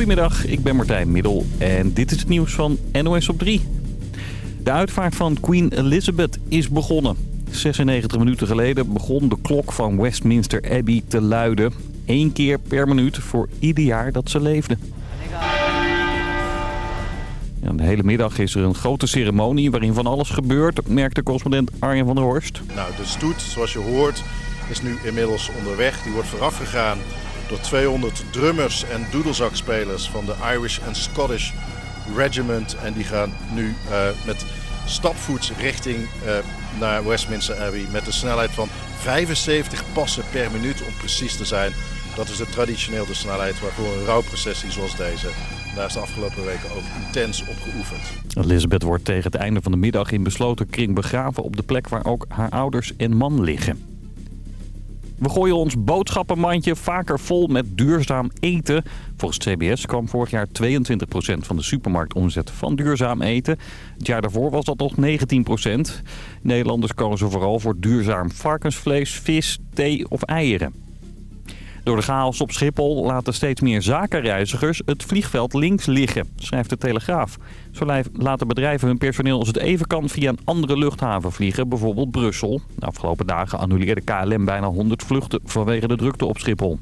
Goedemiddag, ik ben Martijn Middel en dit is het nieuws van NOS op 3. De uitvaart van Queen Elizabeth is begonnen. 96 minuten geleden begon de klok van Westminster Abbey te luiden. Eén keer per minuut voor ieder jaar dat ze leefde. Ja, de hele middag is er een grote ceremonie waarin van alles gebeurt, merkte correspondent Arjen van der Horst. Nou, de stoet, zoals je hoort, is nu inmiddels onderweg. Die wordt voorafgegaan door 200 drummers en doedelzakspelers van de Irish and Scottish Regiment. En die gaan nu uh, met stapvoets richting uh, naar Westminster Abbey met een snelheid van 75 passen per minuut om precies te zijn. Dat is de traditioneel de snelheid waarvoor een rouwprocessie zoals deze. Daar is de afgelopen weken ook intens op geoefend. Elizabeth wordt tegen het einde van de middag in besloten kring begraven op de plek waar ook haar ouders en man liggen. We gooien ons boodschappenmandje vaker vol met duurzaam eten. Volgens CBS kwam vorig jaar 22% van de supermarktomzet van duurzaam eten. Het jaar daarvoor was dat nog 19%. Nederlanders kozen vooral voor duurzaam varkensvlees, vis, thee of eieren. Door de chaos op Schiphol laten steeds meer zakenreizigers het vliegveld links liggen, schrijft de Telegraaf. Zo laten bedrijven hun personeel als het even kan via een andere luchthaven vliegen, bijvoorbeeld Brussel. De afgelopen dagen annuleerde KLM bijna 100 vluchten vanwege de drukte op Schiphol.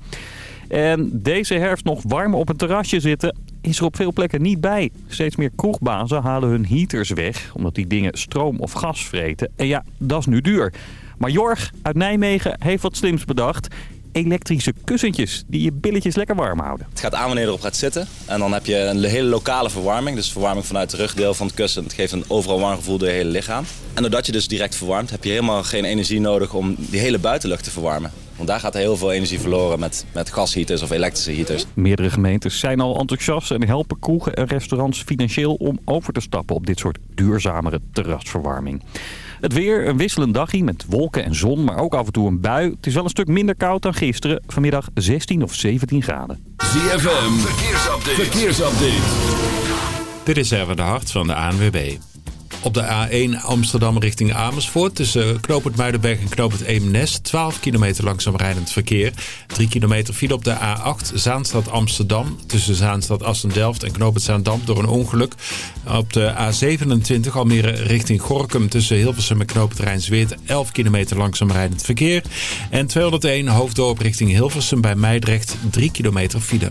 En deze herfst nog warm op een terrasje zitten is er op veel plekken niet bij. Steeds meer kroegbazen halen hun heaters weg, omdat die dingen stroom of gas vreten. En ja, dat is nu duur. Maar Jorg uit Nijmegen heeft wat slims bedacht elektrische kussentjes die je billetjes lekker warm houden. Het gaat aan wanneer erop gaat zitten. En dan heb je een hele lokale verwarming. Dus verwarming vanuit het rugdeel van het kussen. Het geeft een overal warm gevoel door je hele lichaam. En doordat je dus direct verwarmt, heb je helemaal geen energie nodig om die hele buitenlucht te verwarmen. Want daar gaat heel veel energie verloren met, met gasheaters of elektrische heaters. Meerdere gemeentes zijn al enthousiast en helpen kroegen en restaurants financieel om over te stappen op dit soort duurzamere terrasverwarming. Het weer, een wisselend dagje met wolken en zon, maar ook af en toe een bui. Het is wel een stuk minder koud dan gisteren. Vanmiddag 16 of 17 graden. ZFM, verkeersupdate. verkeersupdate. Dit is even de hart van de ANWB. Op de A1 Amsterdam richting Amersfoort tussen Knoopend Muidenberg en Knoopend Eemnes 12 kilometer langzaam rijdend verkeer. 3 kilometer file op de A8 Zaanstad Amsterdam tussen Zaanstad Assendelft en Knoopend Zaandam door een ongeluk. Op de A27 Almere richting Gorkum tussen Hilversum en Knoopend Rijnsweert 11 kilometer langzaam rijdend verkeer. En 201 Hoofddorp richting Hilversum bij Meidrecht 3 kilometer file.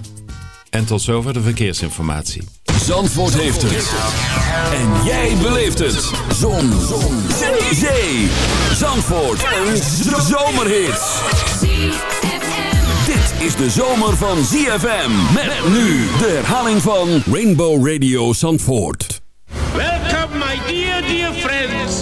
En tot zover de verkeersinformatie. Zandvoort heeft het. En jij beleeft het. Zon. Zon. Zee. Zandvoort. Een zomerhit. Dit is de zomer van ZFM. Met nu de herhaling van Rainbow Radio Zandvoort. Welcome my dear, dear friends.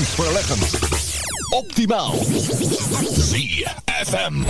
Grensverleggend. Optimaal. ZFM.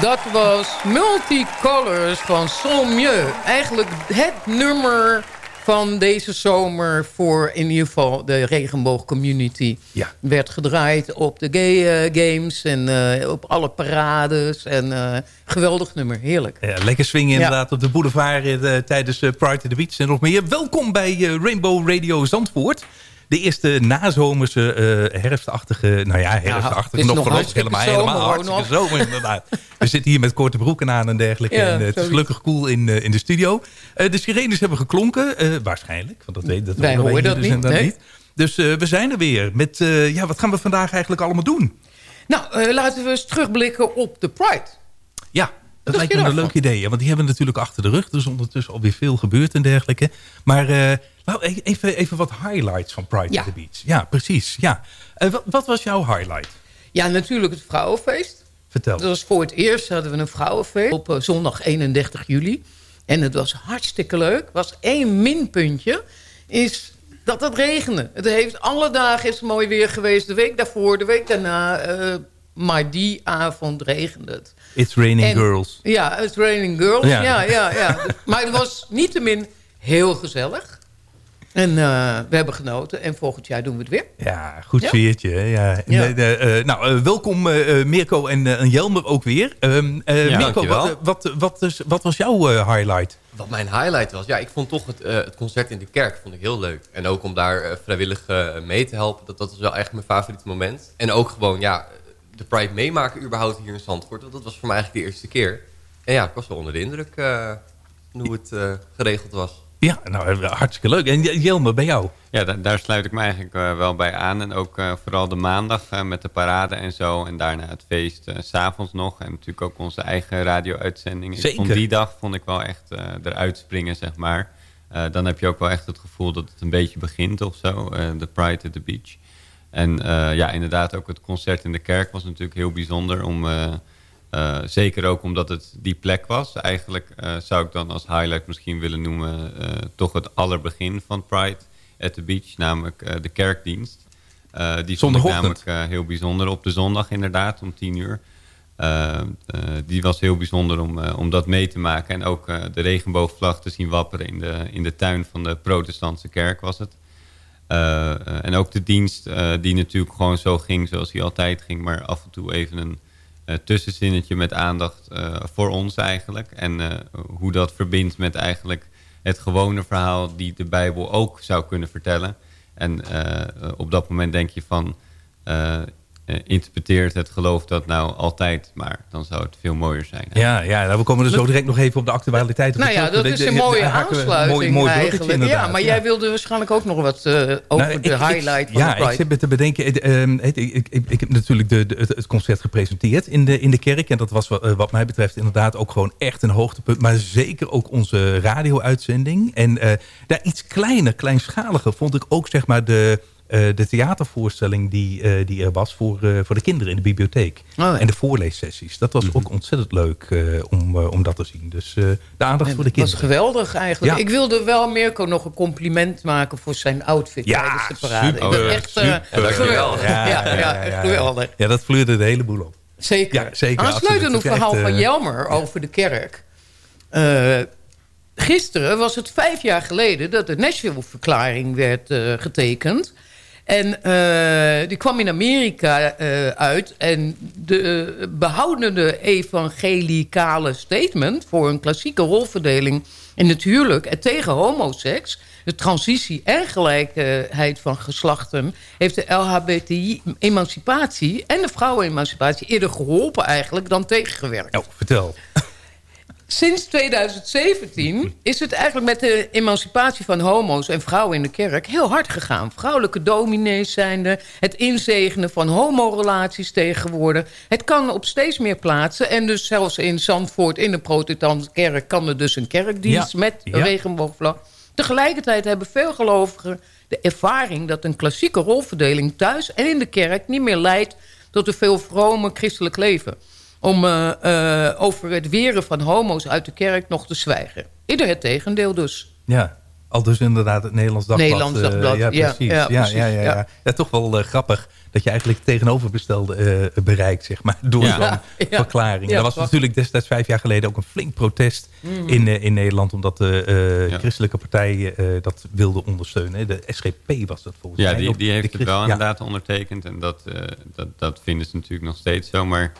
Dat was Multicolors van Sommieu. Eigenlijk het nummer van deze zomer voor in ieder geval de regenboogcommunity. Ja. Werd gedraaid op de gay eh, games en eh, op alle parades. En eh, geweldig nummer, heerlijk. Ja, lekker swingen inderdaad op de boulevard tijdens Pride to the Beach en nog meer. Welkom bij Rainbow Radio Zandvoort. De eerste nazomerse, eh, herfstachtige, nou ja, herfstachtige, nog nog hartstikke helemaal, helemaal zomer, hartstikke hoor, nog. zomer inderdaad. We zitten hier met korte broeken aan en dergelijke. Ja, en, eh, het is gelukkig koel in, eh, in de studio. De sirenes hebben geklonken, waarschijnlijk. Want dat weet dat Wij horen dat dus niet, nee. Dus we zijn er weer. Met, ja, wat gaan we vandaag eigenlijk allemaal doen? Nou, laten we eens terugblikken op de Pride. Ja, dat lijkt me een leuk idee. Want die hebben we natuurlijk achter de rug. Dus ondertussen alweer veel gebeurd en dergelijke. Maar e- even, even wat highlights van Pride Ja. to the Beach. Ja, precies. Ja. Eh, wat, wat was jouw highlight? Ja, natuurlijk het vrouwenfeest. Vertel. Dat was voor het eerst hadden we een vrouwenfeest op eh, zondag 31 juli. En het was hartstikke leuk. was één minpuntje. Is dat het regende. Het heeft alle dagen is het mooi weer geweest. De week daarvoor, de week daarna. maar die avond regende het. It's Raining En- Girls. Ja, het Raining Girls. Ja. Ja, ja, ja. maar het was niettemin heel gezellig. En eh, we hebben genoten. En volgend jaar doen we het weer. Ja, goed Ja. sfeertje. Ja. Eh, eh, nou, eh, welkom eh, eh, Mirko en, eh, en Jelmer ook weer. Ehm, eh, Ja, Mirko, wat, wat, wat, is, wat was jouw eh, highlight? Wat mijn highlight was, ja, ik vond toch het, eh, het concert in de kerk vond ik heel leuk. En ook om daar eh, vrijwillig eh, mee te helpen, dat, dat was wel echt mijn favoriete moment. En ook gewoon, ja, de Pride meemaken überhaupt hier in Zandvoort. Want dat was voor mij eigenlijk de eerste keer. En ja, ik was wel onder de indruk eh, hoe het eh, geregeld was. Ja, nou, eh, hartstikke leuk. En J- Jelmer, bij jou? Ja, da- daar sluit ik me eigenlijk eh, wel bij aan. En ook eh, vooral de maandag met de parade en zo. En daarna het feest s s'avonds nog. En natuurlijk ook onze eigen radio-uitzending. Ik Zeker. vond die dag vond ik wel echt eh, eruit springen, zeg maar. Eh, dan heb je ook wel echt het gevoel dat het een beetje begint of zo. eh, De Pride at the Beach. En eh, ja, inderdaad ook het concert in de kerk was natuurlijk heel bijzonder. Om, eh, eh, zeker ook omdat het die plek was. Eigenlijk zou ik dan als highlight misschien willen noemen... toch het allerbegin van Pride at the Beach. Namelijk de kerkdienst. Die vond ik namelijk heel bijzonder. Op de zondag inderdaad, om tien uur. Die was heel bijzonder om, om dat mee te maken. En ook de regenboogvlag te zien wapperen in de, in de tuin van de protestantse kerk was het. Eh, eh, en ook de dienst eh, die natuurlijk gewoon zo ging zoals hij altijd ging. Maar af en toe even een, eh, tussenzinnetje met aandacht voor ons eigenlijk. En hoe dat verbindt met eigenlijk het gewone verhaal die de Bijbel ook zou kunnen vertellen. En op dat moment denk je van... eh, eh, interpreteert het geloof dat nou altijd, maar dan zou het veel mooier zijn. Ja, ja nou, we komen er zo direct nog even op de actualiteit. op Nou ja, dat is een mooie we- aansluiting mooi, mooi eigenlijk. Ja, maar jij wilde waarschijnlijk ook nog wat eh, over Nou, de ik- ik- highlight van ja, de ik zit me te bedenken. ehm, ik, ik, ik, ik heb natuurlijk de, de- het, concert gepresenteerd in de, in de kerk. En dat was wat, eh, wat mij betreft inderdaad ook gewoon echt een hoogtepunt. Maar zeker ook onze radio-uitzending. En eh, daar iets kleiner, kleinschaliger vond ik ook zeg maar de, eh, de theatervoorstelling die, eh, die er was voor, eh, voor de kinderen in de bibliotheek. Oh ja. En de voorleessessies. Dat was ook ontzettend leuk eh, om, eh, om dat te zien. Dus eh, de aandacht voor de Dat was kinderen. geweldig eigenlijk. Ja. Ik wilde wel Mirko nog een compliment maken voor zijn outfit Ja, tijdens de parade. super, ik ben echt eh, super. geweldig. Ja, ja, echt geweldig. Ja, dat vloeide de hele boel op. Zeker. Ja, zeker, Aansluitend op het verhaal echt, van eh, Jelmer over de kerk. Eh, gisteren was het vijf jaar geleden dat de Nashville-verklaring werd eh, getekend. En eh, die kwam in Amerika eh, uit. En de eh, behoudende evangelicale statement... voor een klassieke rolverdeling in het tegen homoseks... de transitie en gelijkheid van geslachten... heeft de LHBTI-emancipatie en de vrouwenemancipatie... eerder geholpen eigenlijk dan tegengewerkt. Nou, vertel. Sinds 2017 is het eigenlijk met de emancipatie van homo's en vrouwen in de kerk heel hard gegaan. Vrouwelijke dominees zijn er, het inzegenen van homorelaties tegenwoordig. Het kan op steeds meer plaatsen en dus zelfs in Zandvoort in de protestantse kerk kan er dus een kerkdienst Ja, met een ja. regenboogvlag. Tegelijkertijd hebben veel gelovigen de ervaring dat een klassieke rolverdeling thuis en in de kerk niet meer leidt tot een veel vrome christelijk leven om eh, eh, over het weren van homo's uit de kerk nog te zwijgen. Ieder het tegendeel dus. Ja, al dus inderdaad het Nederlands Dagblad. Nederlands eh, Dagblad, ja, ja, precies. ja, Ja, precies, ja, ja, ja. ja. Ja, toch wel grappig dat je eigenlijk het tegenoverbestelde eh, bereikt, zeg maar, door Ja. zo'n Ja, ja. verklaring. Ja, er was natuurlijk destijds vijf jaar geleden ook een flink protest Mhm. in, eh, in Nederland, omdat de eh, Ja. christelijke partijen eh, dat wilden ondersteunen. hè. De SGP was dat volgens Ja, mij. die, Ook die de heeft het wel ja. inderdaad ondertekend. En dat, eh, dat, dat vinden ze natuurlijk nog steeds zo. Maar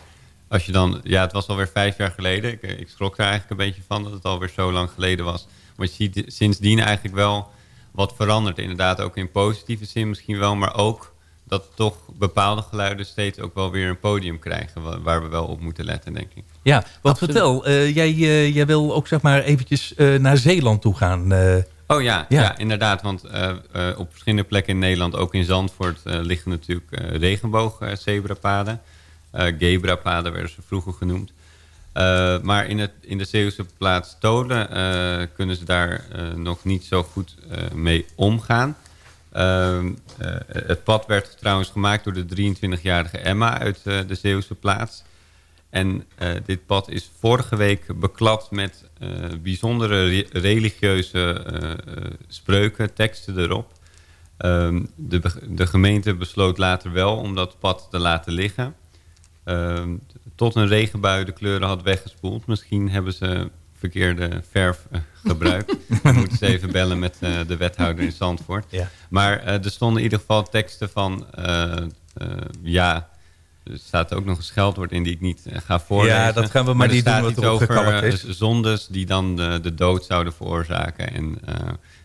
als je dan... Ja, het was alweer vijf jaar geleden. Ik, ik schrok er eigenlijk een beetje van dat het alweer zo lang geleden was. Maar je ziet sindsdien eigenlijk wel wat veranderd. Inderdaad ook in positieve zin misschien wel. Maar ook dat toch bepaalde geluiden steeds ook wel weer een podium krijgen. wa- Waar we wel op moeten letten, denk ik. Ja, Absoluut. vertel, eh, jij, eh, jij wil ook zeg maar eventjes eh, naar Zeeland toe gaan. eh. Oh ja, ja. Ja. inderdaad. Want eh, eh, op verschillende plekken in Nederland, ook in Zandvoort, eh, liggen natuurlijk eh regenboog-zebrapaden. Eh Gebrapaden werden ze vroeger genoemd. Eh, maar in, het, in de Zeeuwse plaats Tolen eh, kunnen ze daar nog niet zo goed mee omgaan. Ehm, eh, het pad werd trouwens gemaakt door de 23-jarige Emma uit de Zeeuwse plaats. En dit pad is vorige week beklad met bijzondere re- religieuze spreuken, teksten erop. Ehm, de, de gemeente besloot later wel om dat pad te laten liggen. Ehm, tot een regenbui de kleuren had weggespoeld. Misschien hebben ze verkeerde verf eh, gebruikt. We moeten ze even bellen met eh, de wethouder in Zandvoort. Ja. Maar eh, er stonden in ieder geval teksten van... ja, er staat ook nog een scheldwoord in die ik niet ga voorlezen. Ja, dat gaan we maar er niet doen, wat erop over is. zondes die dan de, de dood zouden veroorzaken. En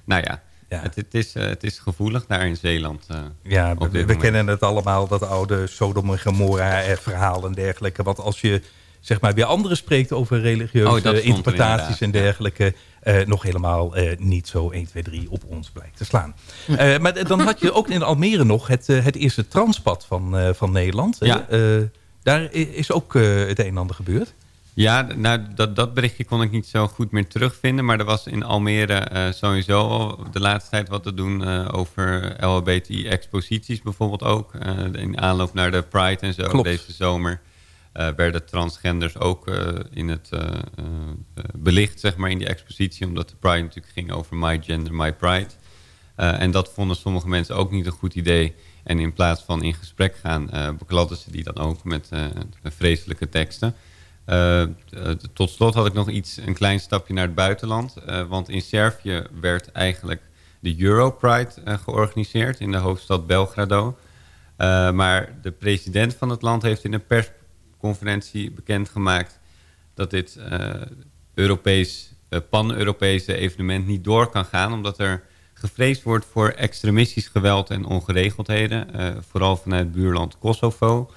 nou ja, Ja. Het, het, is, eh, het is gevoelig daar in Zeeland. eh, Ja, op we, dit we moment. kennen het allemaal, dat oude Sodom en Gomorra eh, verhaal en dergelijke. Want als je zeg maar weer anderen spreekt over religieuze Oh, er interpretaties en dergelijke... eh, nog helemaal eh, niet zo 1, 2, 3 op ons blijkt te slaan. Eh, maar dan had je ook in Almere nog het, het eerste transpad van, eh, van Nederland. Eh, Ja. daar is ook eh, het een en ander gebeurd. Ja, nou, dat, dat berichtje kon ik niet zo goed meer terugvinden. Maar er was in Almere eh, sowieso al de laatste tijd wat te doen eh, over LHBTI-exposities bijvoorbeeld ook. Eh, in aanloop naar de Pride en zo Klopt. deze zomer werden transgenders ook in het belicht zeg maar, in die expositie. Omdat de Pride natuurlijk ging over My Gender, My Pride. En dat vonden sommige mensen ook niet een goed idee. En in plaats van in gesprek gaan, bekladden ze die dan ook met vreselijke teksten. Eh, eh, tot slot had ik nog iets, een klein stapje naar het buitenland. Eh, want in Servië werd eigenlijk de Europride georganiseerd in de hoofdstad Belgrado. Maar de president van het land heeft in een persconferentie bekendgemaakt dat dit Europees, pan-Europese evenement niet door kan gaan, omdat er gevreesd wordt voor extremistisch geweld en ongeregeldheden, vooral vanuit buurland Kosovo.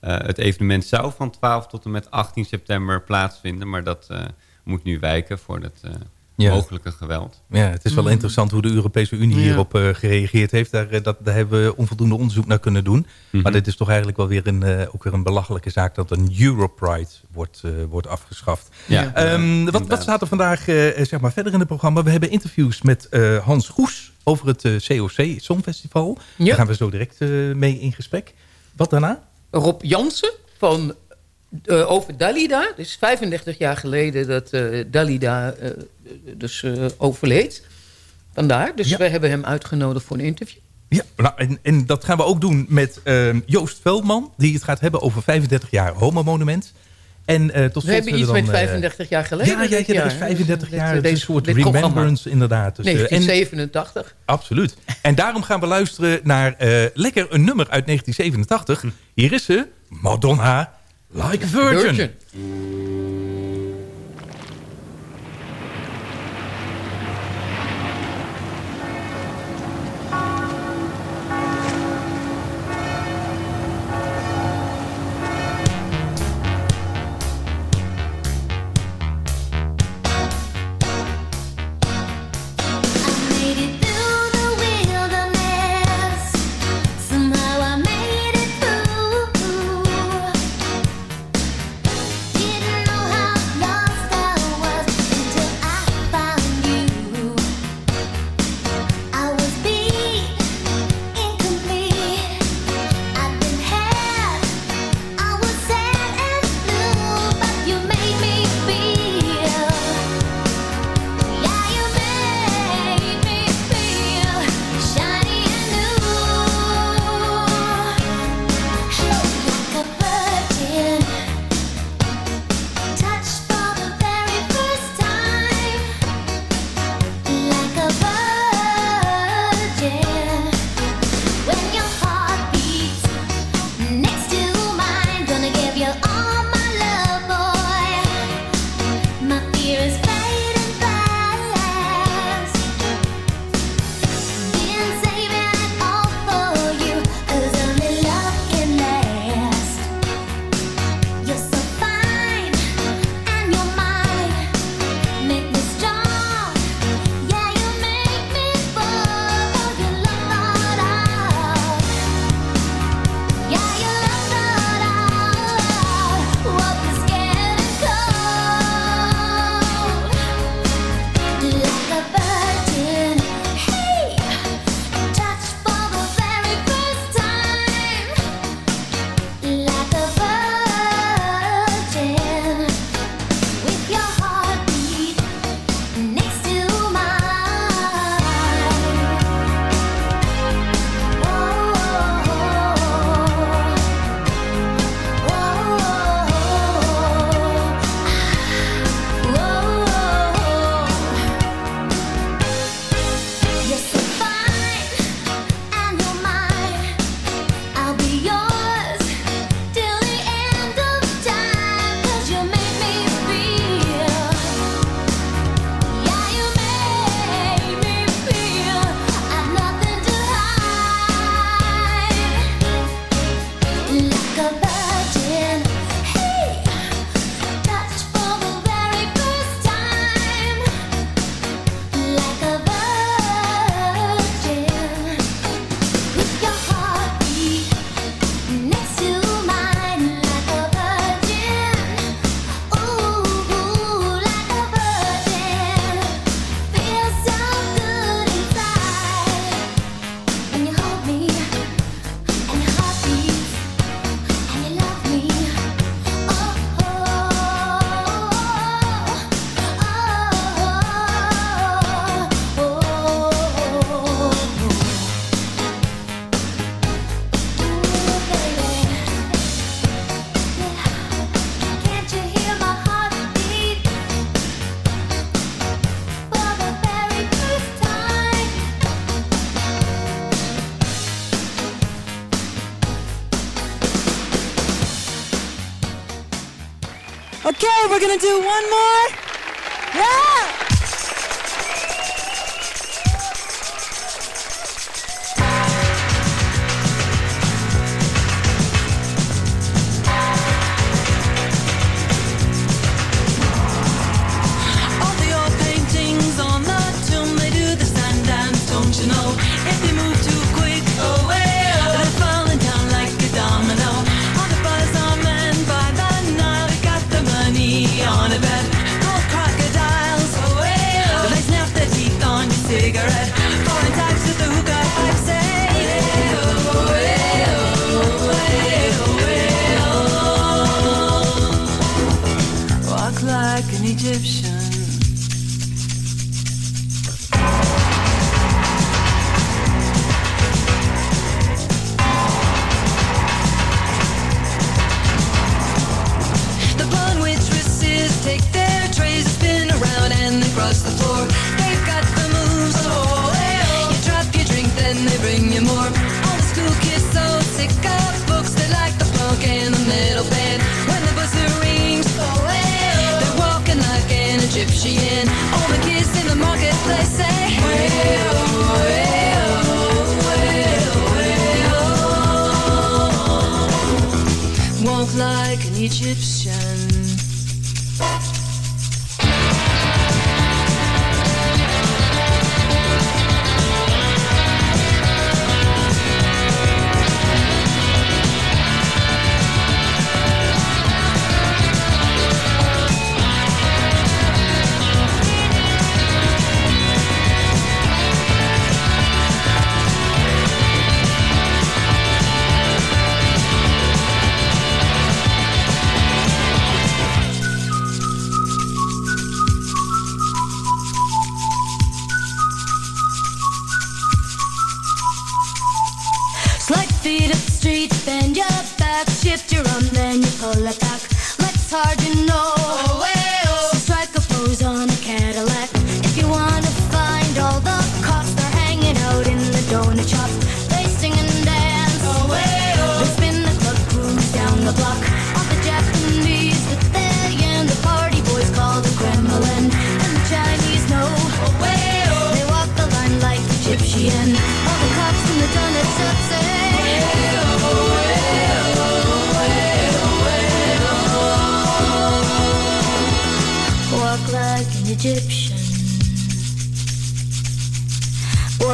Eh, het evenement zou van 12 tot en met 18 september plaatsvinden, maar dat eh, moet nu wijken voor het eh, Ja. mogelijke geweld. Ja, het is wel Mm. interessant hoe de Europese Unie Ja. hierop eh, gereageerd heeft. Daar, dat, daar hebben we onvoldoende onderzoek naar kunnen doen. Mhm. Maar dit is toch eigenlijk wel weer een, eh, ook weer een belachelijke zaak... dat een Europride wordt, eh, wordt afgeschaft. Ja. Ehm, wat, wat staat er vandaag eh, zeg maar verder in het programma? We hebben interviews met eh, Hans Goes over het COC Songfestival. Daar gaan we zo direct eh, mee in gesprek. Wat daarna? Rob Jansen van, eh, over Dalida. Het is 35 jaar geleden dat eh, Dalida eh, dus overleed. Vandaar. Dus we hebben hem uitgenodigd voor een interview. Ja, nou, en, en dat gaan we ook doen met Joost Veldman... die het gaat hebben over 35 jaar Homo-monument. En eh, tot We hebben iets dan, met eh, 35 jaar geleden. Ja, ja, ja, dat is 35 Dit, jaar. eh, Het is een deze- soort programma. remembrance inderdaad. Dus, eh, en- 1987. Absoluut. En daarom gaan we luisteren naar eh, lekker een nummer uit 1987. Hier is ze, Madonna, Like a Virgin. Virgin. We're going to do one more.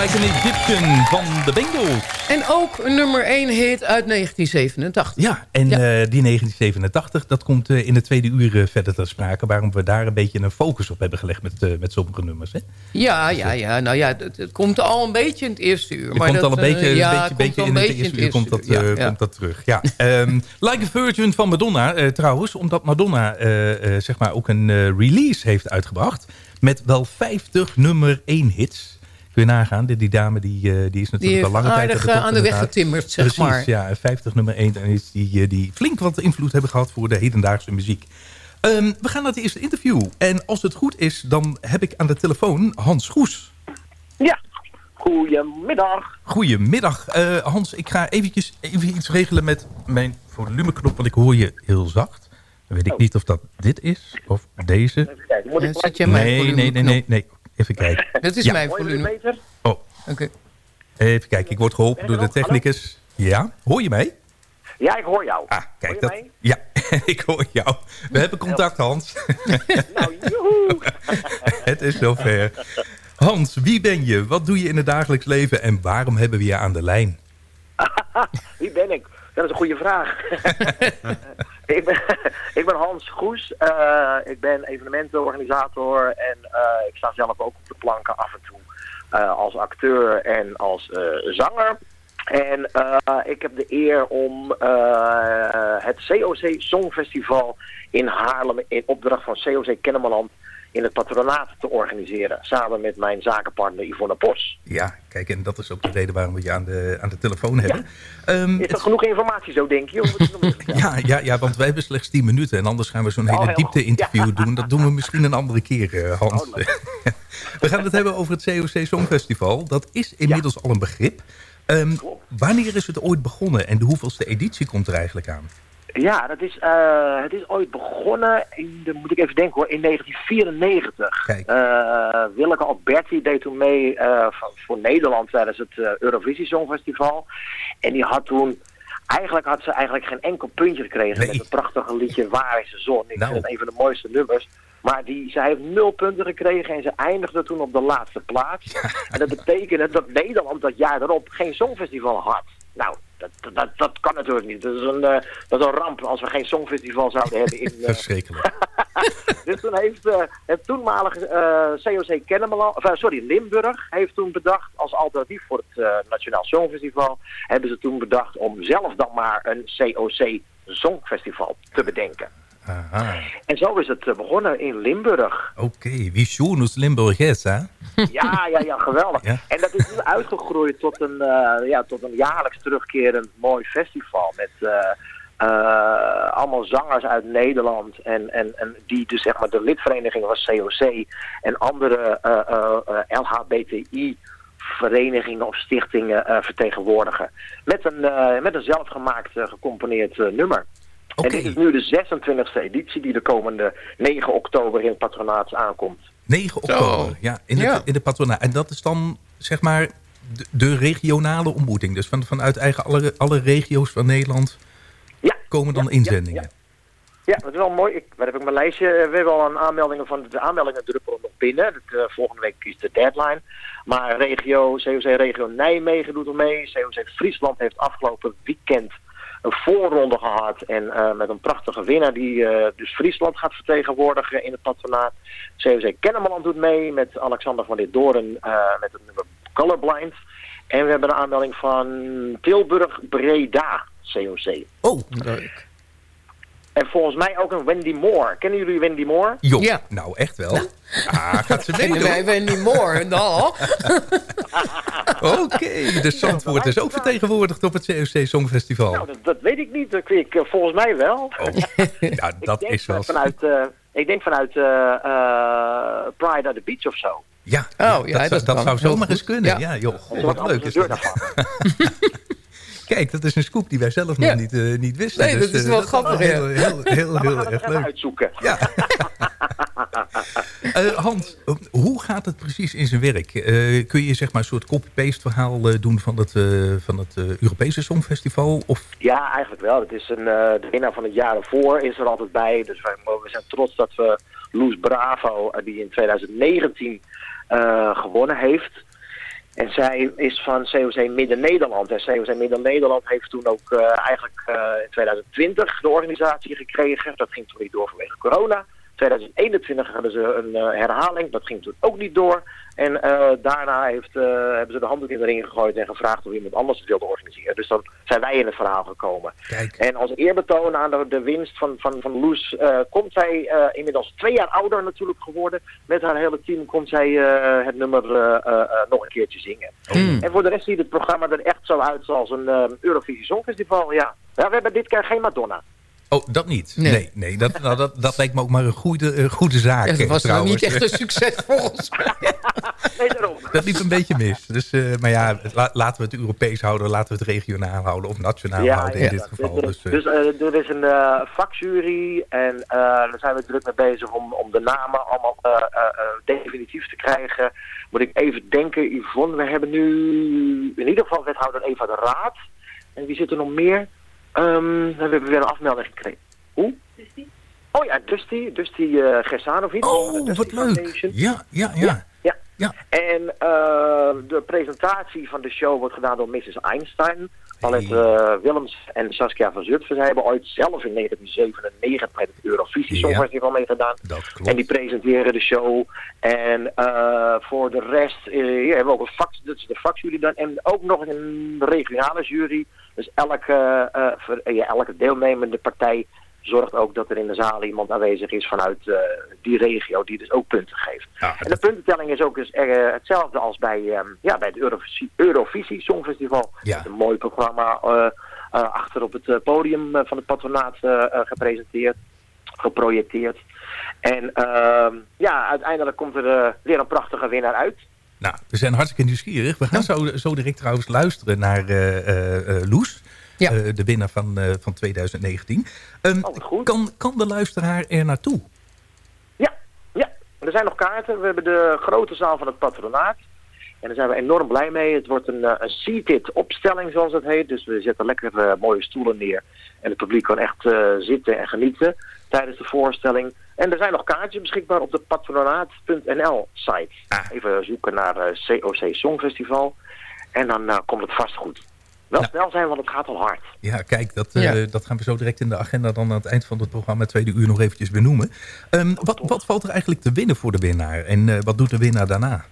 Like an Egyptian van de Bengals. En ook een nummer 1 hit uit 1987. Ja, en eh, die 1987, dat komt eh, in het tweede uur eh, verder ter sprake. Waarom we daar een beetje een focus op hebben gelegd met, eh, met sommige nummers. Hè? Ja, ja, ja. Nou ja, het, het komt al een beetje in het eerste uur. Het maar komt dat, al een beetje, een ja, beetje, komt beetje al in het eerste uur komt dat, Ja, eh, ja. komt dat terug. Ja. Ehm, like a Virgin van Madonna eh, trouwens. Omdat Madonna eh, eh, zeg maar ook een release heeft uitgebracht. Met wel 50 nummer 1 hits. Kun je nagaan, die, die dame die, eh, die is natuurlijk Die al lange tijd... aardig, aan de eh, aan de weg getimmerd, zeg Precies, maar. ja. 50 nummer 1 en is die, eh, die flink wat invloed hebben gehad voor de hedendaagse muziek. Ehm, we gaan naar het eerste interview. En als het goed is, dan heb ik aan de telefoon Hans Goes. Ja, goedemiddag. Goedemiddag. Eh, Hans, ik ga eventjes even iets regelen met mijn volumeknop, want ik hoor je heel zacht. Dan weet ik Oh. niet of dat dit is of deze. Even kijken, moet ik Ja, gelijk- zet jij mijn Nee, nee, nee, nee, nee. Even kijken. Dat is Ja. mijn volume. Oh, Oké. even kijken. Ik word geholpen door de? Hallo? technicus. Ja, hoor je mij? Ja, ik hoor jou. Ah, kijk Hoor je dat. mij? Ja, ik hoor jou. We hebben contact, Hans. Nou, joehoe. Het is zover. Hans, wie ben je? Wat doe je in het dagelijks leven? En waarom hebben we je aan de lijn? Wie ben ik? Dat is een goede vraag. ik, ben, Hans Goes. Eh, ik ben evenementenorganisator en eh, ik sta zelf ook op de planken af en toe eh, als acteur en als zanger. En ik heb de eer om het COC Songfestival in Haarlem in opdracht van COC Kennemerland in het patronaat te organiseren. Samen met mijn zakenpartner Yvonne Bos. Ja, kijk, en dat is ook de reden waarom we je aan de, aan de telefoon hebben. Ehm, Is dat genoeg informatie zo, denk je? Of ja, ja, ja, want wij hebben slechts 10 minuten en anders gaan we zo'n Oh, hele diepte-interview doen. Dat doen we misschien een andere keer, eh, Hans. Oh, we gaan het hebben over het COC Songfestival. Dat is inmiddels al een begrip. Ehm, wanneer is het ooit begonnen en de hoeveelste editie komt er eigenlijk aan? Ja, dat is, eh, het is ooit begonnen, in de, moet ik even denken hoor, in 1994. Eh Willeke Alberti deed toen mee eh, voor Nederland tijdens het Eurovisie Songfestival. En die had toen, eigenlijk had ze eigenlijk geen enkel puntje gekregen met het prachtige liedje Waar is de zon. Ik Nou. vind het een van de mooiste nummers. Maar die, zij heeft nul punten gekregen en ze eindigde toen op de laatste plaats. En dat betekende dat Nederland dat jaar erop geen songfestival had. Nou, dat, dat, dat kan natuurlijk niet. Dat is, een, eh, dat is een ramp als we geen songfestival zouden hebben in, eh, Verschrikkelijk. dus toen heeft eh, het toenmalige COC Kennemerland, of, sorry, Limburg, heeft toen bedacht als alternatief voor het Nationaal Songfestival, hebben ze toen bedacht om zelf dan maar een COC Songfestival te bedenken. Aha. En zo is het eh, begonnen in Limburg. Oké, wie schoenus Limburges, hè? Ja, ja, ja, geweldig. Ja. En dat is nu uitgegroeid tot een, eh, ja, tot een jaarlijks terugkerend mooi festival. Met eh, allemaal zangers uit Nederland. En, en, en die dus zeg maar de lidvereniging van COC en andere LHBTI verenigingen of stichtingen vertegenwoordigen. Met een, met een zelfgemaakt gecomponeerd eh, nummer. En dit is nu de 26e editie die de komende 9 oktober in het patronaat aankomt. 9 oktober, ja, in, Ja. Het, in de patronaat. En dat is dan, zeg maar, de, de regionale ontmoeting. Dus van, vanuit eigen alle, alle regio's van Nederland komen dan inzendingen. Ja, dat is wel mooi. Ik, waar heb ik mijn lijstje? We hebben al een aanmeldingen van de aanmeldingen druppelen nog binnen. Dat, eh, volgende week is de deadline. Maar regio, COC Regio Nijmegen doet er mee. COC Friesland heeft afgelopen weekend een voorronde gehad. En eh, met een prachtige winnaar die eh, dus Friesland gaat vertegenwoordigen in het patronaat. COC Kennemerland doet mee met Alexander van dit Doorn eh, met het nummer Colorblind. En we hebben een aanmelding van Tilburg Breda COC. Oh, leuk. En volgens mij ook een Wendy Moore. Kennen jullie Wendy Moore? Jo, nou echt wel. Ah, gaat ze Kennen meedoen? wij Wendy Moore? Nou. Oké, de Zandvoort is ook vertegenwoordigd op het COC Songfestival. Nou, dat, dat weet ik niet. Ik, eh, volgens mij wel. ja, dat ik denk is wel... vanuit, eh, Ik denk vanuit eh, eh, Pride at the Beach of zo. Ja, Oh, ja, dat, dat zou- dat zomaar eens kunnen. Ja. Ja, joh, wat leuk is dat. Kijk, dat is een scoop die wij zelf Ja. nog niet, eh, niet wisten. Nee, dat is eh, wel grappig, Heel, heel, heel, erg leuk. uitzoeken. Ja. Eh, Hans, hoe gaat het precies in zijn werk? Eh, kun je zeg maar een soort copy-paste verhaal eh, doen van het, eh, van het eh, Europese Songfestival? Of Ja, eigenlijk wel. Het is een, eh, de winnaar van het jaar ervoor is er altijd bij. Dus wij, we zijn trots dat we Loes Bravo, die in 2019 eh, gewonnen heeft. En zij is van COC Midden-Nederland. En COC Midden-Nederland heeft toen ook eh, eigenlijk eh, in 2020 de organisatie gekregen. Dat ging toen niet door vanwege corona. 2021 hadden ze een eh, herhaling. Dat ging toen ook niet door. En eh, daarna heeft, eh, hebben ze de handdoek in de ring gegooid en gevraagd of iemand anders het wilde organiseren. Dus dan zijn wij in het verhaal gekomen. En als eerbetoon aan de, de winst van, van, van Loes komt zij inmiddels twee jaar ouder natuurlijk geworden. Met haar hele team komt zij het nummer nog een keertje zingen. En voor de rest ziet het programma er echt zo uit zoals een Eurovisie Songfestival. Ja. ja, we hebben dit keer geen Madonna. Oh, dat niet? Nee. Nee, nee, dat, nou, dat, dat lijkt me ook maar een goede, een goede zaak. Dat eh, was nou trouwens. niet echt een succes volgens mij. Nee, daarom. Dat liep een beetje mis. Dus, eh, maar ja, la- laten we het Europees houden, laten we het regionaal houden of nationaal houden in dit ja. geval. Dus, Dus, eh, dus er is een eh, vakjury en eh, daar zijn we druk mee bezig om, om de namen allemaal eh, eh, eh, definitief te krijgen. Moet ik even denken, Yvonne, we hebben nu in ieder geval wethouder Eva de Raad. En wie zit er nog meer? Ehm, dan hebben we weer een afmelding gekregen. Hoe? Oh ja, Dusty, Dusty uh, Gersanovic. oh, wat leuk. Ja, ja, ja. Ja. Ja. En eh, de presentatie van de show wordt gedaan door Mrs. Einstein. Paulette eh, Willems en Saskia van Zutphen. Zij hebben ooit zelf in 1997 met het Eurovisie Ja. Songfestival meegedaan. Dat klopt. En die presenteren de show. En eh, voor de rest hier hebben we ook een dat is de vakjury dan. En ook nog een regionale jury. Dus elke, ja, elke deelnemende partij zorgt ook dat er in de zaal iemand aanwezig is vanuit eh, die regio die dus ook punten geeft. en de puntentelling is ook dus, hetzelfde als bij, ehm, ja, bij het Eurovisie, Eurovisie Songfestival. Met Een mooi programma eh, achter op het podium van het patronaat gepresenteerd, geprojecteerd. En ehm, ja, uiteindelijk komt er weer een prachtige winnaar uit. Nou, we zijn hartstikke nieuwsgierig. We gaan zo, zo direct trouwens luisteren naar eh, eh, eh, de winnaar van, eh, van 2019. Ehm, kan, kan de luisteraar er naartoe? Er zijn nog kaarten. We hebben de grote zaal van het patronaat. En daar zijn we enorm blij mee. Het wordt een, eh, een seated opstelling, zoals het heet. Dus we zetten lekker mooie stoelen neer. En het publiek kan echt eh, zitten en genieten tijdens de voorstelling. En er zijn nog kaartjes beschikbaar op de patronaat.nl site. Even zoeken naar COC Songfestival. En dan komt het vast goed. Wel snel zijn, want het gaat al hard. Ja, kijk, dat, eh, dat gaan we zo direct in de agenda dan aan het eind van het programma tweede uur nog eventjes benoemen. Ehm, wat, wat valt er eigenlijk te winnen voor de winnaar? En eh, wat doet de winnaar daarna?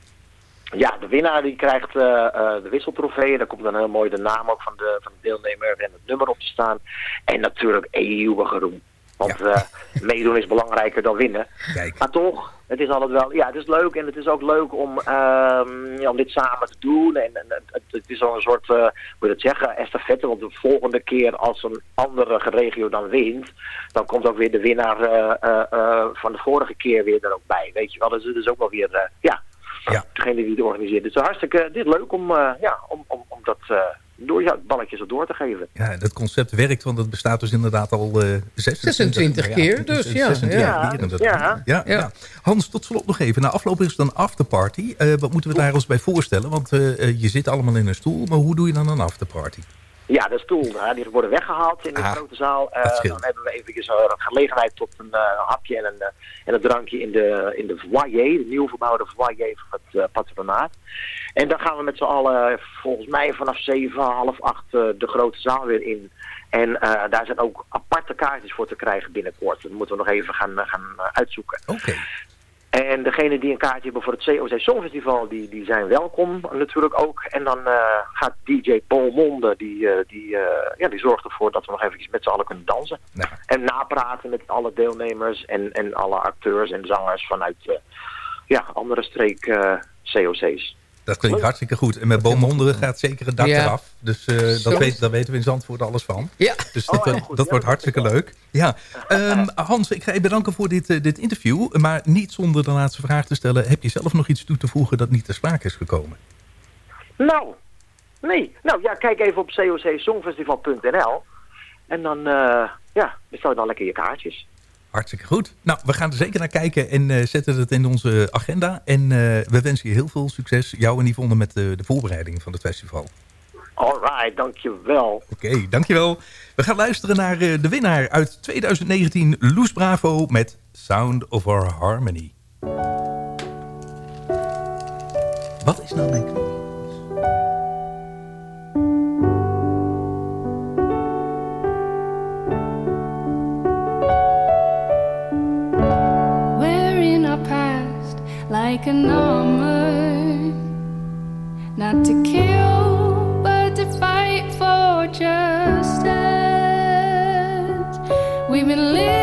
Ja, de winnaar die krijgt eh, eh, de wisseltrofee. Daar komt dan heel mooi de naam ook van de, van de deelnemer en het nummer op te staan. En natuurlijk eeuwige roem. Want eh, meedoen is belangrijker dan winnen. Maar toch, het is altijd wel, ja, het is leuk en het is ook leuk om, ehm, ja, om dit samen te doen. En, en het, het is al een soort, eh, hoe moet je dat zeggen, estafette. Want de volgende keer als een andere regio dan wint, dan komt ook weer de winnaar eh, van de vorige keer weer er ook bij. Weet je wel, dus het is ook wel weer, eh, ja, degene die het organiseert. Dus hartstikke dit leuk om, eh, ja, om, om, om dat eh, door, ja, balletjes zo door te geven. Ja, dat concept werkt, want het bestaat dus inderdaad al eh 26, 26 ja, keer, dus is ja, 26 ja. keer. Ja. Ja, ja. Hans, tot slot nog even. Na afloop is het een afterparty. Eh, wat moeten we daar ons bij voorstellen? Want eh, eh, je zit allemaal in een stoel, maar hoe doe je dan een afterparty? Ja, de stoel, hè, die worden weggehaald in de Ah, grote zaal. Eh, dan hebben we eventjes eh, een gelegenheid tot een eh, hapje en een, en een drankje in de, in de foyer, de nieuw verbouwde foyer van het patronaat. En dan gaan we met z'n allen, volgens mij vanaf zeven, half acht, eh, de grote zaal weer in. En daar zijn ook aparte kaartjes voor te krijgen binnenkort. Dat moeten we nog even gaan, gaan uitzoeken. Oké. En degenen die een kaartje hebben voor het COC Songfestival, die, die zijn welkom natuurlijk ook. En dan eh, gaat DJ Paul Monde, die, eh, die, eh, ja, die zorgt ervoor dat we nog eventjes met z'n allen kunnen dansen. En napraten met alle deelnemers en, en alle acteurs en zangers vanuit ja, andere streek COC's. Dat klinkt hartstikke goed. En met Boomonderen gaat zeker het dak Ja. eraf. Dus eh, dat, weet, daar weten we in Zandvoort alles van. Ja. Dus dat, eh, dat wordt hartstikke leuk. Ja. Ehm, Hans, ik ga je bedanken voor dit, eh, dit interview. Maar niet zonder de laatste vraag te stellen. Heb je zelf nog iets toe te voegen dat niet ter sprake is gekomen? Nou, nee. Nou ja, kijk even op cocsongfestival.nl. En dan, eh ja, bestel je dan lekker je kaartjes. Hartstikke goed. Nou, we gaan er zeker naar kijken en eh, zetten het in onze agenda. En eh, we wensen je heel veel succes, jou en Yvonne, met de, de voorbereiding van het festival. Alright, dankjewel. Oké, dankjewel. We gaan luisteren naar eh, de winnaar uit 2019, Loes Bravo, met Sound of Our Harmony. Wat is nou mijn like an armor, not to kill, but to fight for justice. We've been living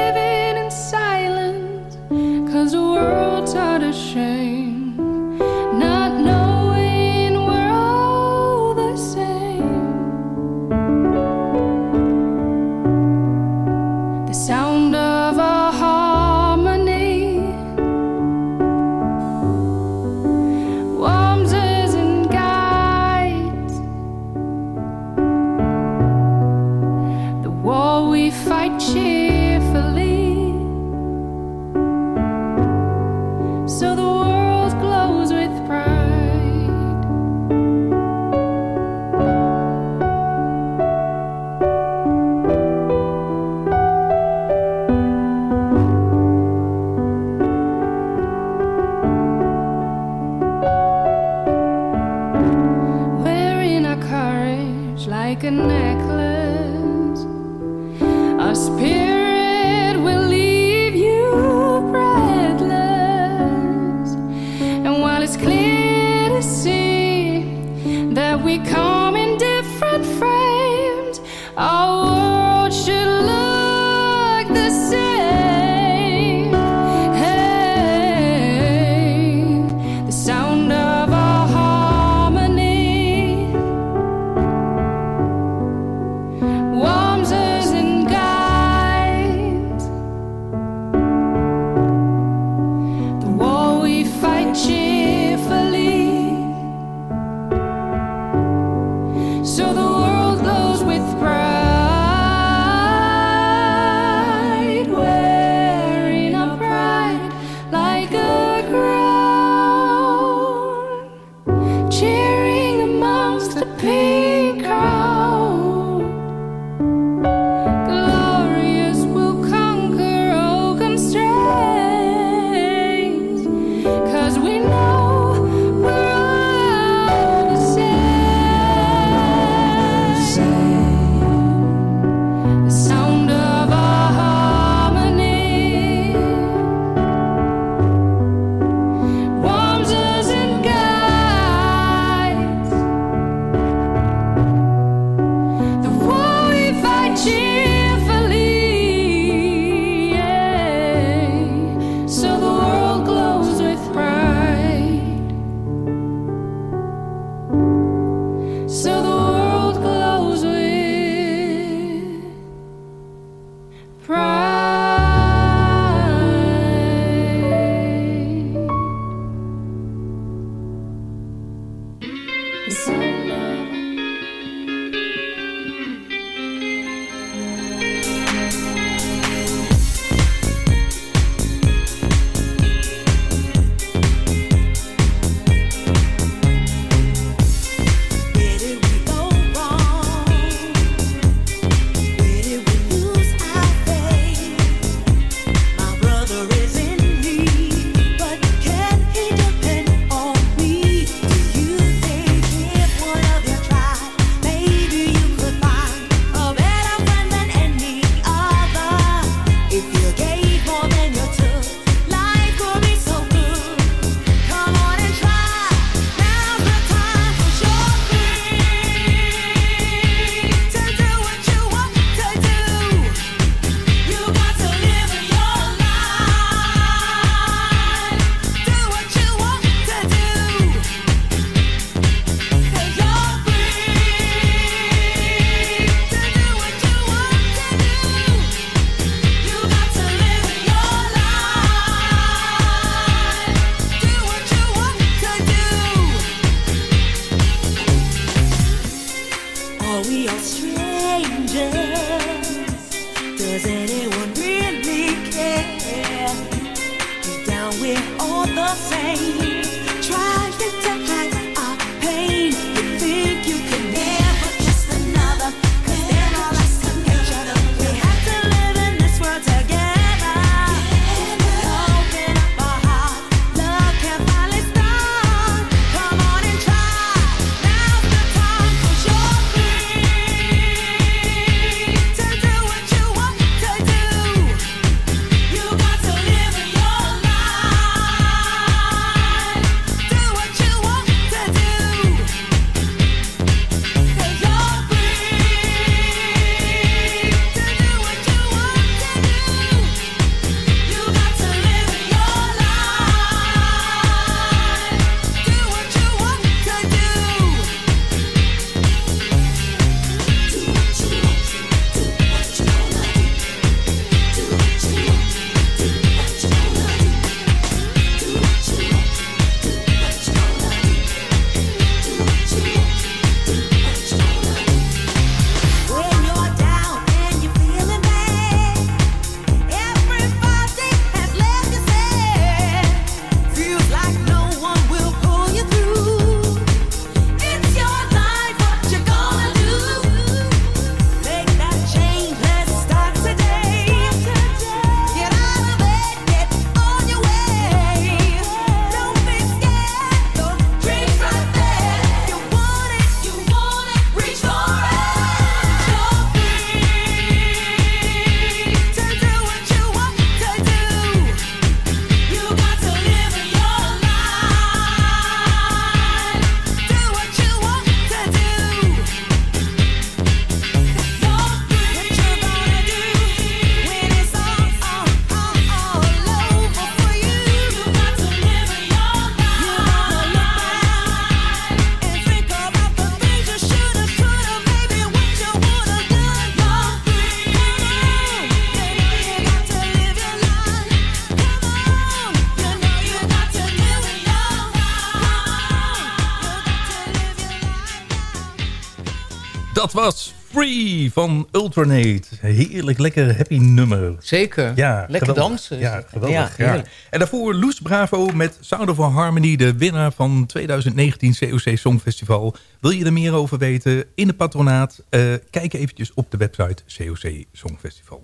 van Ultranate. Heerlijk, lekker happy nummer. Zeker. Ja, Lekker geweldig. dansen. Ja, geweldig. Ja. En daarvoor Loes Bravo met Sound of Harmony, de winnaar van 2019 COC Songfestival. Wil je er meer over weten in de patronaat? Eh, kijk eventjes op de website COC Songfestival.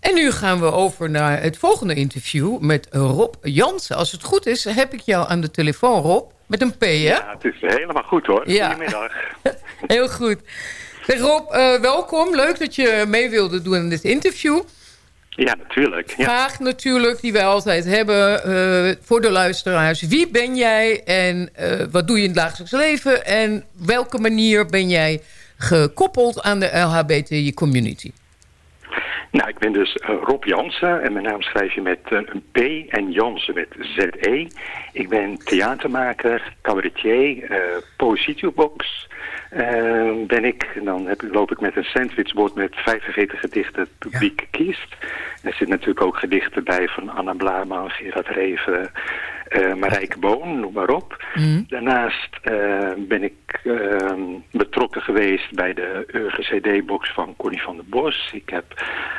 En nu gaan we over naar het volgende interview met Rob Jansen. Als het goed is, heb ik jou aan de telefoon, Rob. Met een P, hè? Ja, het is helemaal goed hoor. Ja. Goedemiddag. Heel goed. Zeg Rob, eh, welkom. Leuk dat je mee wilde doen in dit interview. Ja, natuurlijk. Ja. Vraag natuurlijk die wij altijd hebben eh, voor de luisteraars. Wie ben jij en eh, wat doe je in het dagelijks leven? En welke manier ben jij gekoppeld aan de LHBTI-community? Nou, ik ben dus eh, Rob Jansen en mijn naam schrijf je met een P en Jansen met Z-E. Ik ben theatermaker, cabaretier, eh, ben ik. En dan heb, loop ik met een sandwichbord met 45 gedichten het publiek kiest. En er zitten natuurlijk ook gedichten bij van Anna Blaarman, Gerard Reven, eh Marijke Boon, noem maar op. Daarnaast eh, ben ik eh, betrokken geweest bij de Urge CD-box van Connie van der Bos. Ik heb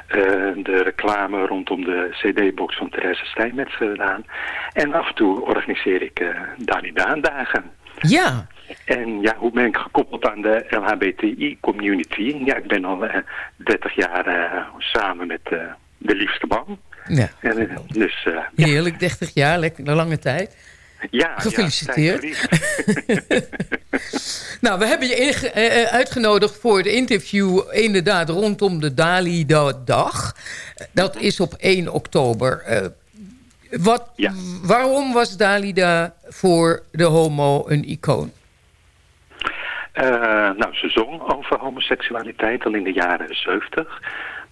eh, de reclame rondom de CD-box van Therese Stijnmets gedaan. En af en toe organiseer ik eh Dani Daandagen. Ja. En ja, hoe ben ik gekoppeld aan de LHBTI-community? Ja, ik ben al eh 30 jaar samen met de liefste man. Ja. En, dus eh, Heerlijk, 30 jaar, lekker een lange tijd. ja, Gefeliciteerd. Ja, Nou, we hebben je eh, eh, uitgenodigd voor het interview inderdaad rondom de Dalida-dag. Dat is op 1 oktober. Wat, Waarom was Dalida voor de homo een icoon? Nou, ze zong over homoseksualiteit al in de jaren 70.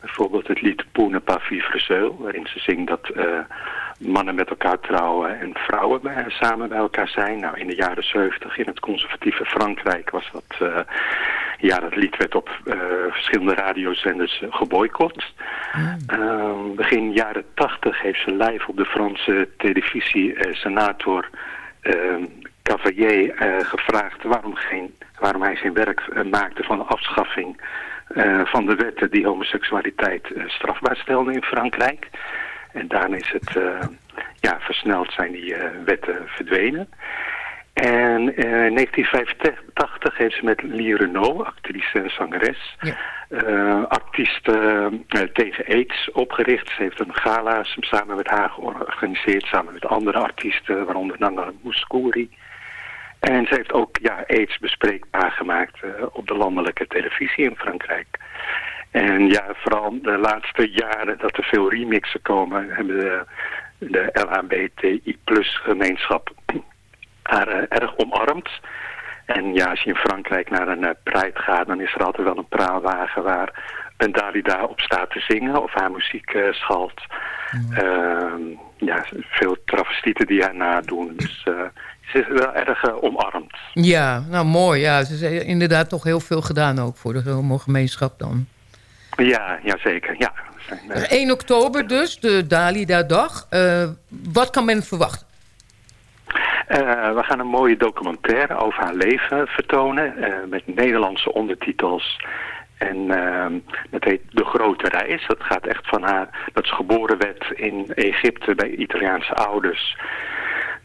Bijvoorbeeld het lied Poene pas vivre seul, waarin ze zingt dat eh, mannen met elkaar trouwen en vrouwen bij- samen bij elkaar zijn. Nou, in de jaren 70 in het conservatieve Frankrijk was dat... eh, ja, dat lied werd op eh, verschillende radiozenders geboycott. Uh, begin jaren 80 heeft ze live op de Franse televisie senator uh, Cavalier gevraagd waarom, geen, waarom hij geen werk maakte van de afschaffing uh, van de wetten die homoseksualiteit strafbaar stelden in Frankrijk. En daarna is het ja, versneld zijn die wetten verdwenen. En in 1985 heeft ze met Lee Renault, actrice en zangeres, ja. uh, artiesten uh, tegen AIDS opgericht. Ze heeft een gala samen met haar georganiseerd, samen met andere artiesten, waaronder Nanga Mouskouri. En ze heeft ook ja, AIDS bespreekbaar gemaakt uh, op de landelijke televisie in Frankrijk. En ja, vooral de laatste jaren dat er veel remixen komen, hebben de, de LHBTI plus gemeenschap haar uh, erg omarmd. En ja, als je in Frankrijk naar een uh, pride gaat, dan is er altijd wel een praalwagen waar een Dalida op staat te zingen of haar muziek uh, schalt. Mm. ja, veel travestieten die haar nadoen. Dus ze is wel erg omarmd. Ja, nou mooi. Ja, ze heeft inderdaad toch heel veel gedaan ook voor de homogemeenschap dan. Ja, ja zeker. Ja. 1 oktober dus, de Dalida-dag. wat kan men verwachten? Uh, we gaan een mooie documentaire over haar leven vertonen. Met Nederlandse ondertitels. En uh, dat heet De Grote Reis. Dat gaat echt van haar... Dat ze geboren werd in Egypte bij Italiaanse ouders.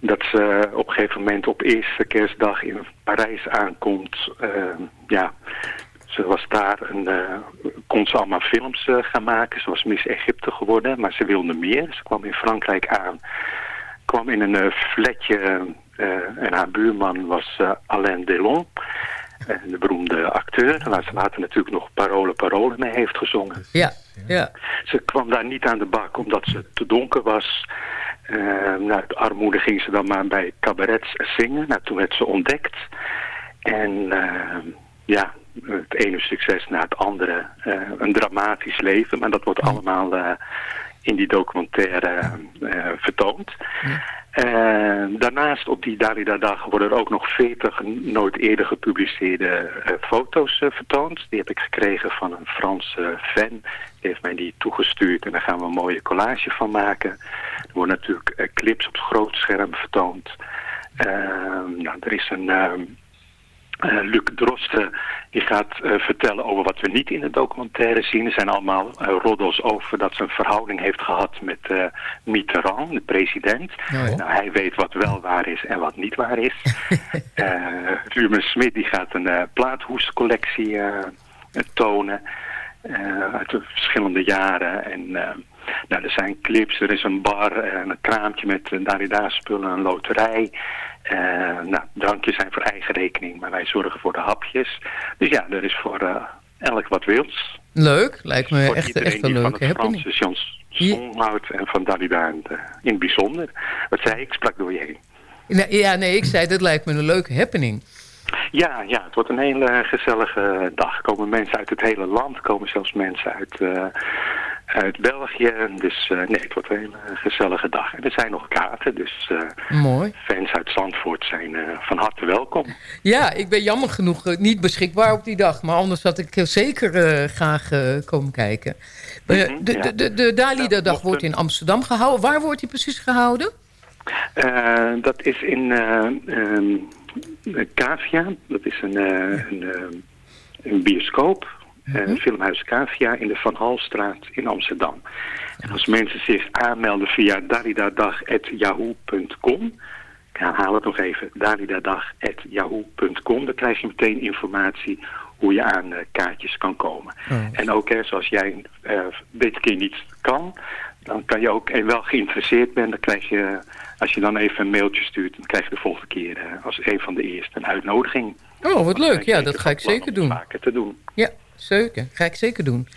Dat ze op een gegeven moment op eerste kerstdag in Parijs aankomt. ja, ze was daar en kon ze allemaal films gaan maken. Ze was Miss Egypte geworden, maar ze wilde meer. Ze kwam in Frankrijk aan kwam in een uh, flatje uh, en haar buurman was uh, Alain Delon, de beroemde acteur, waar ze later natuurlijk nog Parole Parole mee heeft gezongen. Ja, ja. Ze kwam daar niet aan de bak omdat ze te donker was. Nou, de armoede ging ze dan maar bij cabarets zingen. Nou, toen werd ze ontdekt. En ja, het ene succes na het andere. een dramatisch leven, maar dat wordt allemaal in die documentaire uh, vertoond. Ja. Uh, daarnaast op die Dalida-dag worden er ook nog 40 nooit eerder gepubliceerde uh, foto's vertoond. Die heb ik gekregen van een Franse fan. Die heeft mij die toegestuurd en daar gaan we een mooie collage van maken. Er worden natuurlijk clips op het groot scherm vertoond. nou, er is een Eh, Luc Drosten die gaat eh, vertellen over wat we niet in de documentaire zien. Er zijn allemaal eh, roddels over dat ze een verhouding heeft gehad met Mitterrand, de president. ja. Nou, hij weet wat wel waar is en wat niet waar is. Ruben Smit die gaat een plaathoescollectie tonen uit de verschillende jaren. En nou, er zijn clips, er is een bar, eh, een kraampje met uh, Darida spullen, een loterij. Eh, nou, drankjes zijn voor eigen rekening, maar wij zorgen voor de hapjes. Dus ja, er is voor eh, elk wat wils. Leuk, lijkt me Voor echt, echt een die van het. Franse chanson houdt en van Darida in, het- bijzonder. Wat zei ik? Ik sprak door je heen. Ja, nee, ik zei dat lijkt me een leuke happening. Ja, ja, het wordt een hele gezellige dag. Er komen mensen uit het hele land, er komen zelfs mensen uit, eh, uit België. Dus eh, nee, het wordt een hele gezellige dag. En er zijn nog kaarten, dus eh, Mooi. fans uit Zandvoort zijn eh, van harte welkom. Ja, ik ben jammer genoeg eh, niet beschikbaar op die dag. Maar anders had ik eh, zeker eh, graag eh, komen kijken. Eh, Mhm, de, ja. de, de, de Dalida-dag wordt in Amsterdam gehouden. Waar wordt die precies gehouden? Eh, dat is in eh ehm, Cavia, dat is een, eh, een, eh, een bioscoop. Eh, Filmhuis Cavia in de Van Halstraat in Amsterdam. En als mensen zich aanmelden via dalidadag.yahoo.com... Ik herhaal het nog even, dalidadag.yahoo.com... dan krijg je meteen informatie hoe je aan eh, kaartjes kan komen. En ook hè, zoals jij eh, dit keer niet kan... dan kan je ook, en wel geïnteresseerd bent... dan krijg je, als je dan even een mailtje stuurt... dan krijg je de volgende keer als een van de eerste een uitnodiging. Oh, wat leuk. Ja, dat ga ik zeker doen. Vaker te doen. Ja, zeker. Ga ik zeker doen.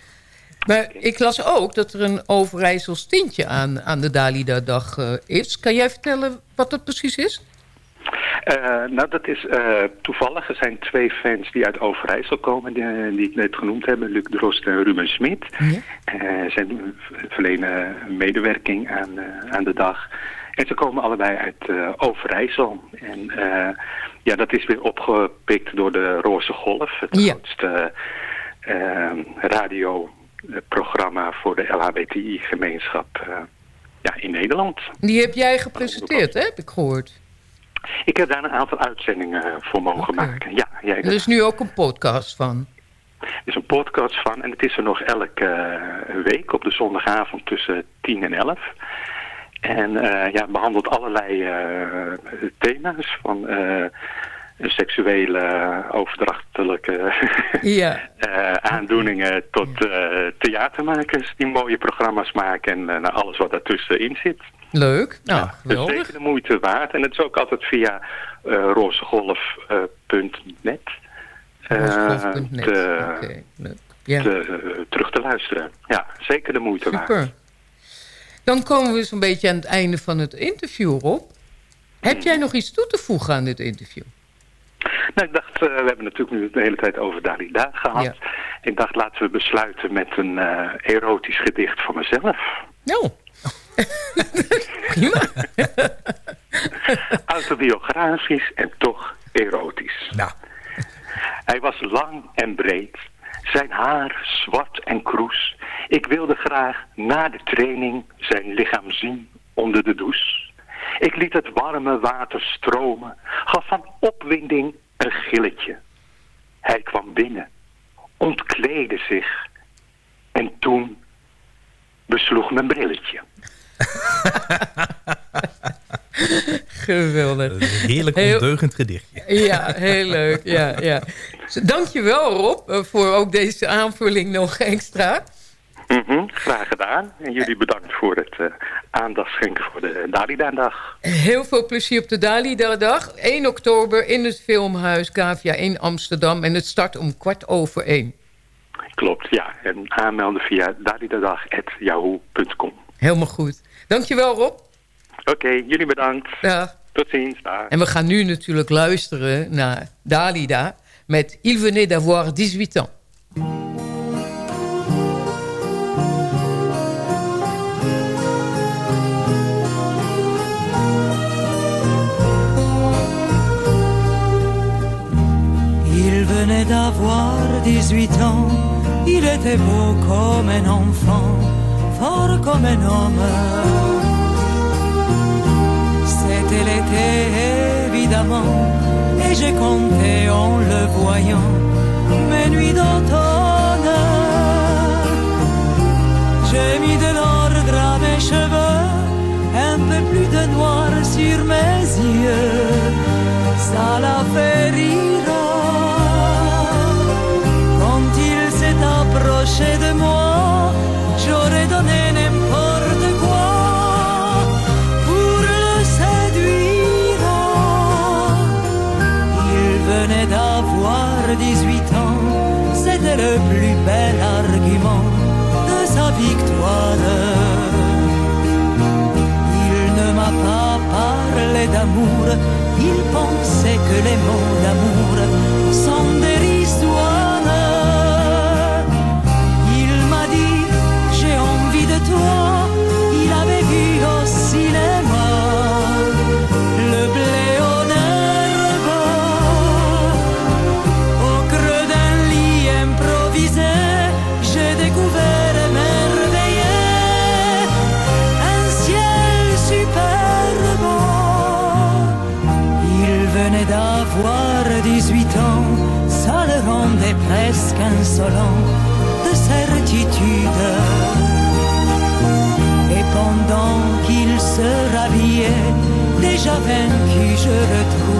Maar ik las ook dat er een Overijssels tintje aan, aan de Dalida-dag eh, is. Kan jij vertellen wat dat precies is? Eh, nou, dat is eh, toevallig. Er zijn twee fans die uit Overijssel komen, die, die ik net genoemd heb. Luc Drost en Ruben Smit. Eh, zij verlenen medewerking aan, aan de dag. En ze komen allebei uit Overijssel. En ja, dat is weer opgepikt door de Roze Golf. Het Ja. grootste radioprogramma voor de LHBTI-gemeenschap eh, ja, in Nederland. Die heb jij gepresenteerd, hè, heb ik gehoord. Ik heb daar een aantal uitzendingen eh, voor mogen maken. Ja, ja, Er is nu ook een podcast van. Er is een podcast van en het is er nog elke eh, week op de zondagavond tussen 10 en 11. En eh, ja, het behandelt allerlei thema's van seksuele overdrachtelijke Ja. eh, aandoeningen tot eh, theatermakers die mooie programma's maken en eh, nou, alles wat daartussenin zit. Leuk. Nou, is geweldig. zeker de moeite waard. En het is ook altijd via eh rozegolf.net Rozegolf.net, te. Ja. te, eh, terug te luisteren. Ja, zeker de moeite waard. Super. Dan komen we zo'n beetje aan het einde van het interview, Rob. Heb jij nog iets toe te voegen aan dit interview? Nou, ik dacht, eh, we hebben natuurlijk nu de hele tijd over Dalida gehad. Ja. Ik dacht, laten we besluiten met een eh, erotisch gedicht van mezelf. Nou, prima. Autobiografisch en toch erotisch. Nou. Hij was lang en breed, zijn haar zwart en kroes. Ik wilde graag na de training zijn lichaam zien onder de douche. Ik liet het warme water stromen, gaf van opwinding een gilletje. Hij kwam binnen, ontkleedde zich en toen besloeg mijn brilletje. Geweldig. Een heerlijk Heel- ondeugend gedichtje. Ja, heel leuk. Ja, ja. Dankjewel Rob eh, voor ook deze aanvulling nog extra. Mhm, graag gedaan. En jullie bedankt voor het eh, aandacht schenken voor de Dalida-dag. Heel veel plezier op de Dalida-dag. 1 oktober in het Filmhuis Cavia in Amsterdam. En het start om kwart over één. Klopt, ja. En aanmelden via dalidadag.yahoo.com. Helemaal goed. Dankjewel Rob. Oké, jullie bedankt. Dag. Tot ziens. Dag. En we gaan nu natuurlijk luisteren naar Dalida met Il venait d'avoir 18 ans. d'avoir 18 ans, il était beau comme un enfant, fort comme un homme. C'était l'été évidemment, et j'ai compté en le voyant mes nuits d'automne. J'ai mis de l'ordre à mes cheveux, un peu plus de noir sur mes yeux, ça l'a fait rire il pensait que les mots d'amour sont des sera bien. Déjà vaincu, je retrouve.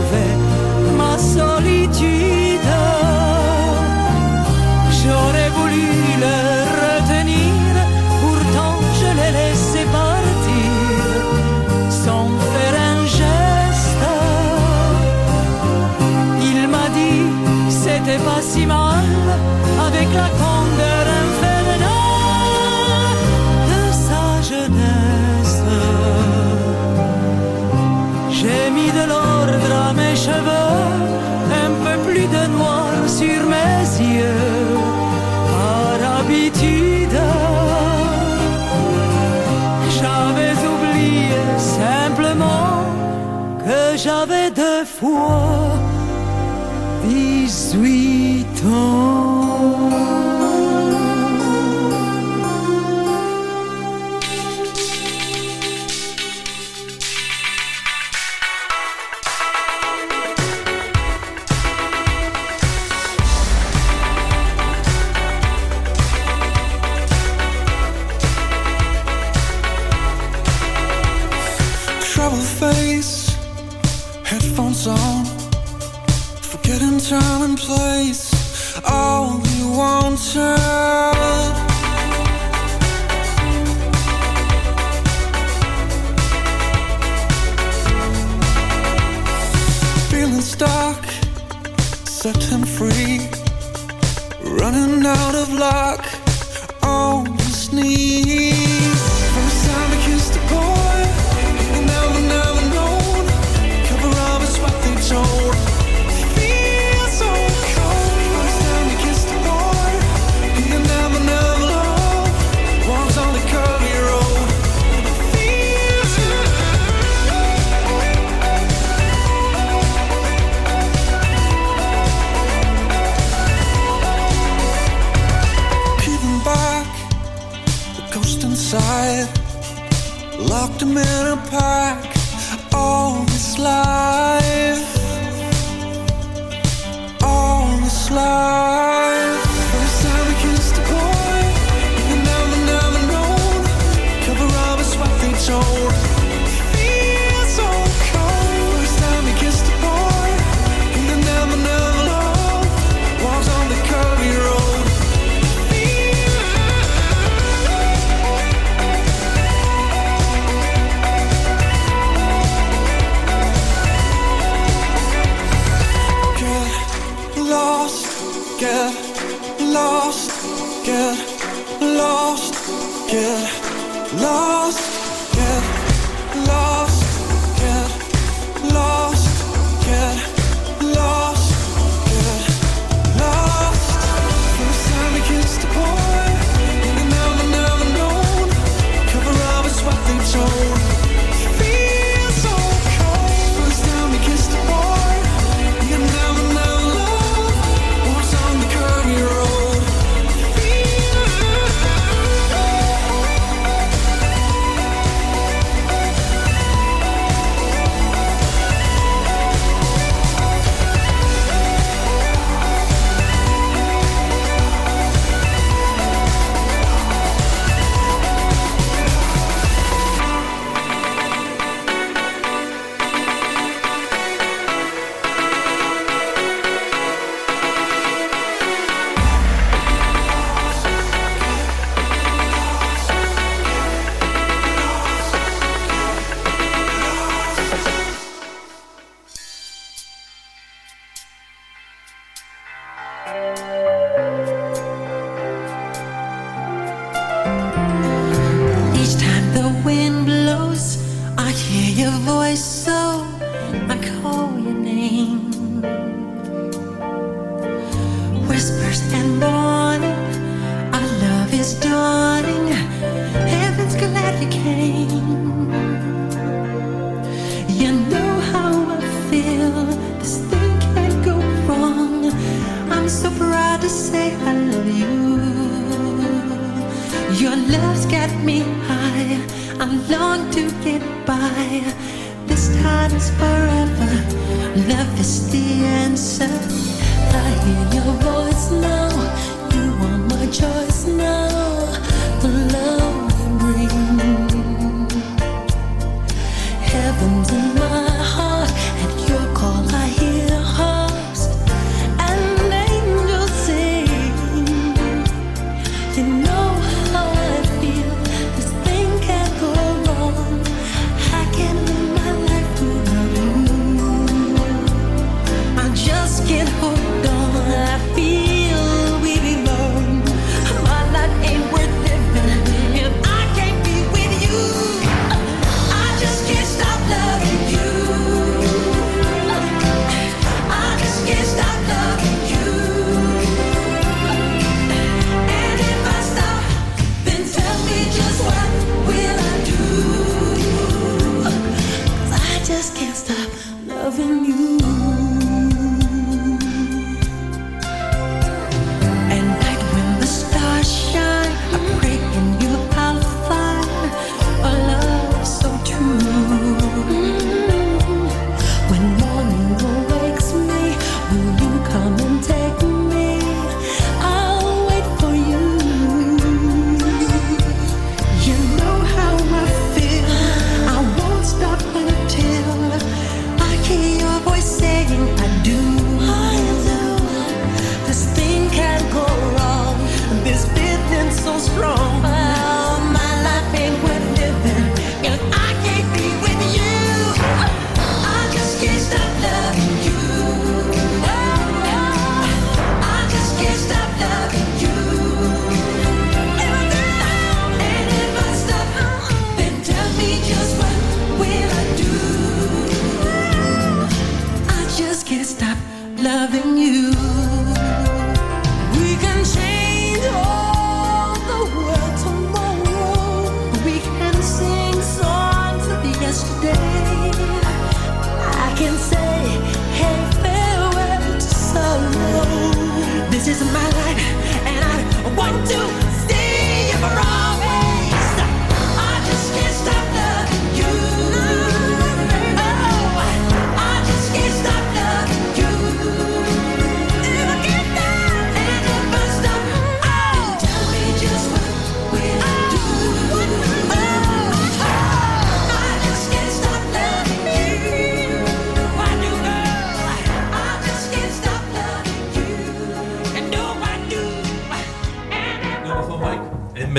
whispers and morning. Our love is dawning. Heaven's glad you came. You know how I feel. This thing can't go wrong. I'm so proud to say I love you. Your love's got me high. I long to get by. This time is forever. Love is the answer. I hear your voice smile.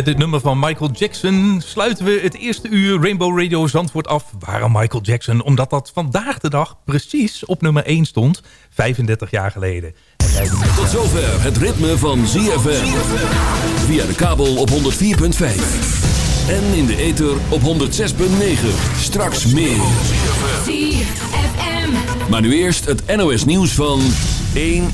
met dit nummer van Michael Jackson sluiten we het eerste uur Rainbow Radio Zandvoort af. Waarom Michael Jackson? Omdat dat vandaag de dag precies op nummer 1 stond, 35 jaar geleden. Tot zover het ritme van ZFM. Via de kabel op 104.5. En in de ether op 106.9. Straks meer. Maar nu eerst het NOS nieuws van 1.